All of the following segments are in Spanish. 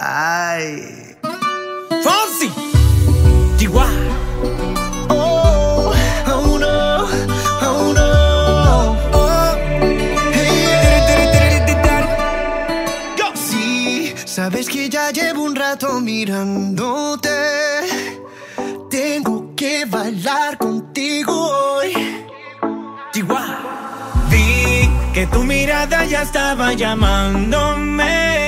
Ay. Fonsi. Oh, oh no, oh no. Oh, hey. Sí, sabes que ya llevo un rato mirándote. Tengo que bailar contigo hoy. Chihuahua. Vi que tu mirada ya estaba llamándome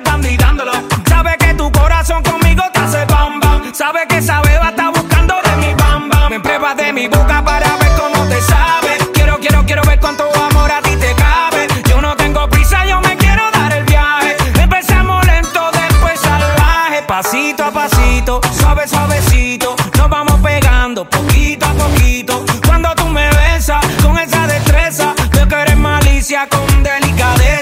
Dando y dándolo. Sabe que tu corazón conmigo te hace bam bam. Sabe que esa beba está buscando de mi bam bam. Me pruebas de mi boca para ver cómo te sabe. Quiero, quiero, quiero ver cuánto amor a ti te cabe. Yo no tengo prisa, yo me quiero dar el viaje. Empezamos lento, después salvaje. Pasito a pasito, suave, suavecito. Nos vamos pegando poquito a poquito. Cuando tú me besas con esa destreza, veo que eres malicia con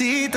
y